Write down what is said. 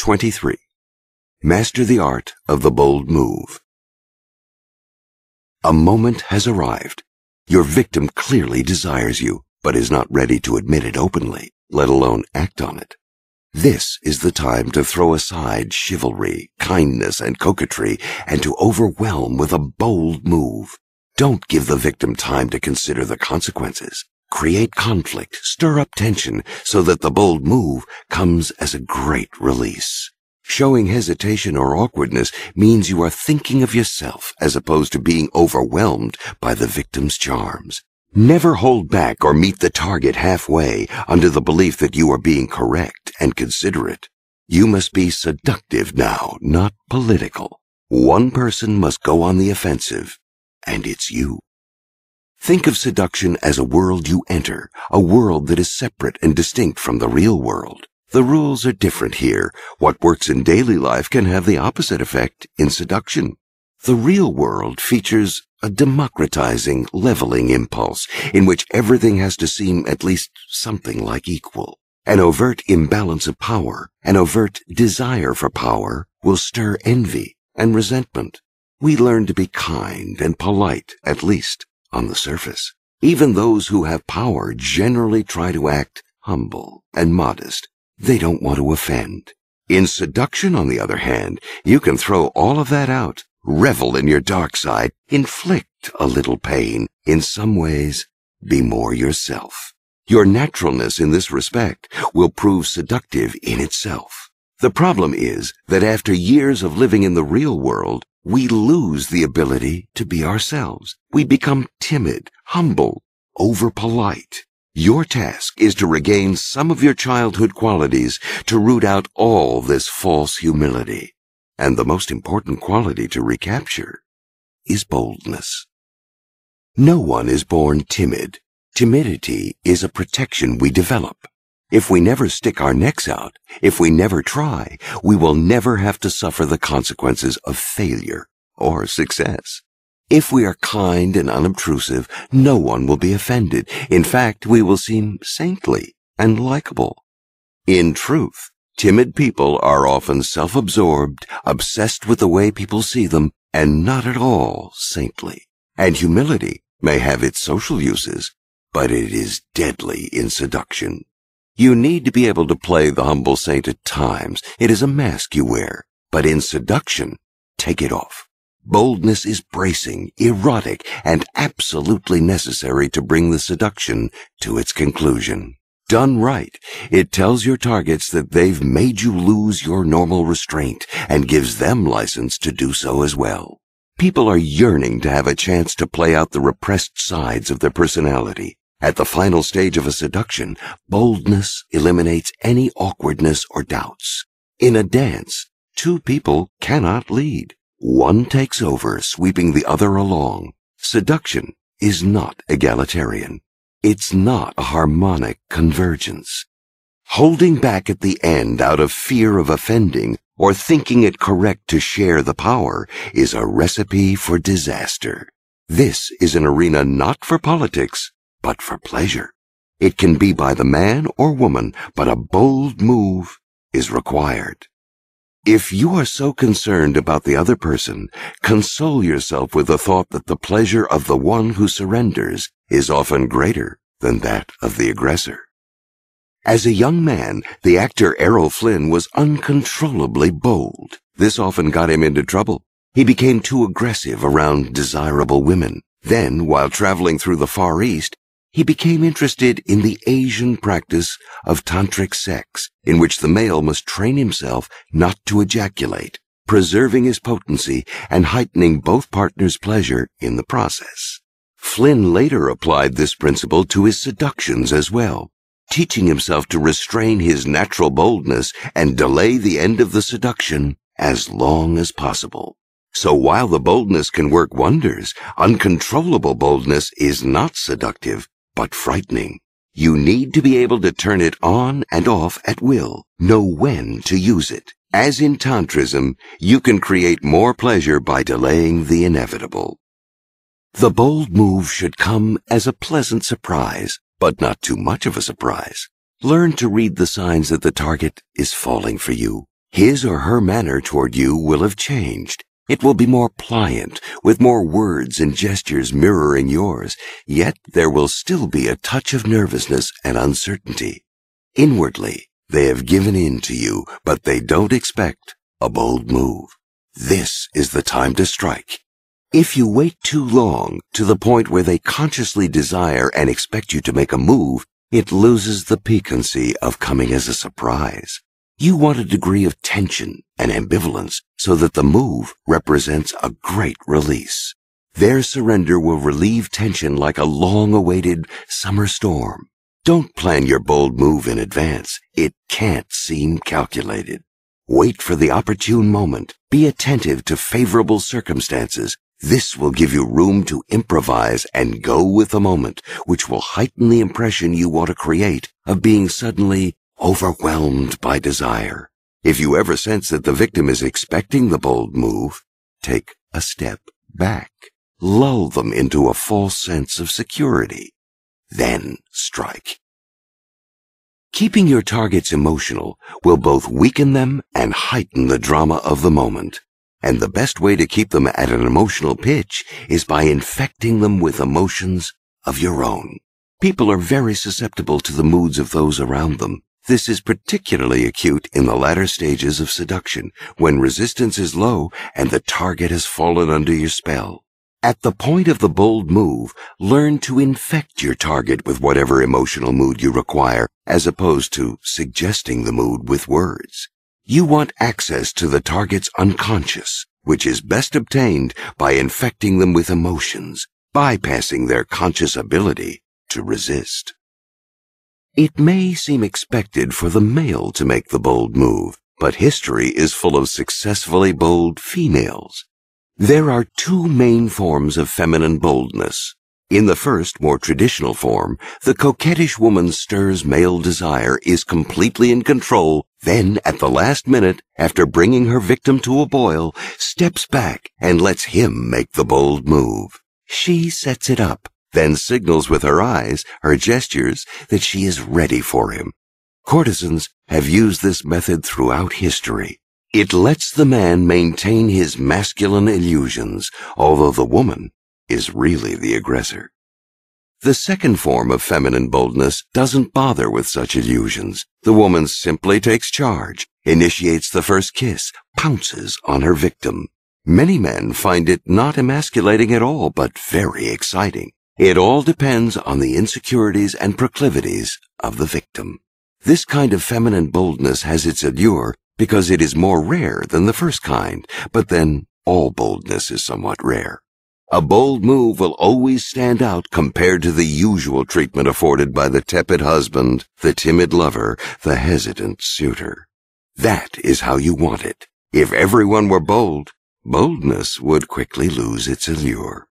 23. Master the art of the bold move. A moment has arrived. Your victim clearly desires you, but is not ready to admit it openly, let alone act on it. This is the time to throw aside chivalry, kindness, and coquetry, and to overwhelm with a bold move. Don't give the victim time to consider the consequences. Create conflict, stir up tension, so that the bold move comes as a great release. Showing hesitation or awkwardness means you are thinking of yourself as opposed to being overwhelmed by the victim's charms. Never hold back or meet the target halfway under the belief that you are being correct and considerate. You must be seductive now, not political. One person must go on the offensive, and it's you. Think of seduction as a world you enter, a world that is separate and distinct from the real world. The rules are different here. What works in daily life can have the opposite effect in seduction. The real world features a democratizing, leveling impulse in which everything has to seem at least something like equal. An overt imbalance of power, an overt desire for power, will stir envy and resentment. We learn to be kind and polite, at least on the surface. Even those who have power generally try to act humble and modest. They don't want to offend. In seduction, on the other hand, you can throw all of that out revel in your dark side, inflict a little pain. In some ways, be more yourself. Your naturalness in this respect will prove seductive in itself. The problem is that after years of living in the real world, we lose the ability to be ourselves. We become timid, humble, over-polite. Your task is to regain some of your childhood qualities to root out all this false humility. And the most important quality to recapture is boldness. No one is born timid. Timidity is a protection we develop. If we never stick our necks out, if we never try, we will never have to suffer the consequences of failure or success. If we are kind and unobtrusive, no one will be offended. In fact, we will seem saintly and likable. In truth, Timid people are often self-absorbed, obsessed with the way people see them, and not at all saintly. And humility may have its social uses, but it is deadly in seduction. You need to be able to play the humble saint at times. It is a mask you wear. But in seduction, take it off. Boldness is bracing, erotic, and absolutely necessary to bring the seduction to its conclusion. Done right, it tells your targets that they've made you lose your normal restraint and gives them license to do so as well. People are yearning to have a chance to play out the repressed sides of their personality. At the final stage of a seduction, boldness eliminates any awkwardness or doubts. In a dance, two people cannot lead. One takes over, sweeping the other along. Seduction is not egalitarian. It's not a harmonic convergence. Holding back at the end out of fear of offending or thinking it correct to share the power is a recipe for disaster. This is an arena not for politics, but for pleasure. It can be by the man or woman, but a bold move is required. If you are so concerned about the other person, console yourself with the thought that the pleasure of the one who surrenders is often greater than that of the aggressor. As a young man, the actor Errol Flynn was uncontrollably bold. This often got him into trouble. He became too aggressive around desirable women. Then, while traveling through the Far East, he became interested in the Asian practice of tantric sex, in which the male must train himself not to ejaculate, preserving his potency and heightening both partners' pleasure in the process. Flynn later applied this principle to his seductions as well, teaching himself to restrain his natural boldness and delay the end of the seduction as long as possible. So while the boldness can work wonders, uncontrollable boldness is not seductive, but frightening. You need to be able to turn it on and off at will, know when to use it. As in Tantrism, you can create more pleasure by delaying the inevitable. The bold move should come as a pleasant surprise, but not too much of a surprise. Learn to read the signs that the target is falling for you. his or her manner toward you will have changed. It will be more pliant, with more words and gestures mirroring yours, yet there will still be a touch of nervousness and uncertainty. Inwardly, they have given in to you, but they don't expect a bold move. This is the time to strike. If you wait too long to the point where they consciously desire and expect you to make a move, it loses the piquancy of coming as a surprise. You want a degree of tension and ambivalence so that the move represents a great release. Their surrender will relieve tension like a long-awaited summer storm. Don't plan your bold move in advance. It can't seem calculated. Wait for the opportune moment. Be attentive to favorable circumstances. This will give you room to improvise and go with the moment, which will heighten the impression you want to create of being suddenly overwhelmed by desire. If you ever sense that the victim is expecting the bold move, take a step back. Lull them into a false sense of security. Then strike. Keeping your targets emotional will both weaken them and heighten the drama of the moment. And the best way to keep them at an emotional pitch is by infecting them with emotions of your own. People are very susceptible to the moods of those around them. This is particularly acute in the latter stages of seduction, when resistance is low and the target has fallen under your spell. At the point of the bold move, learn to infect your target with whatever emotional mood you require, as opposed to suggesting the mood with words. You want access to the target's unconscious, which is best obtained by infecting them with emotions, bypassing their conscious ability to resist. It may seem expected for the male to make the bold move, but history is full of successfully bold females. There are two main forms of feminine boldness. In the first, more traditional form, the coquettish woman stirs male desire, is completely in control, then, at the last minute, after bringing her victim to a boil, steps back and lets him make the bold move. She sets it up, then signals with her eyes, her gestures, that she is ready for him. Courtesans have used this method throughout history. It lets the man maintain his masculine illusions, although the woman is really the aggressor. The second form of feminine boldness doesn't bother with such illusions. The woman simply takes charge, initiates the first kiss, pounces on her victim. Many men find it not emasculating at all, but very exciting. It all depends on the insecurities and proclivities of the victim. This kind of feminine boldness has its allure because it is more rare than the first kind, but then all boldness is somewhat rare. A bold move will always stand out compared to the usual treatment afforded by the tepid husband, the timid lover, the hesitant suitor. That is how you want it. If everyone were bold, boldness would quickly lose its allure.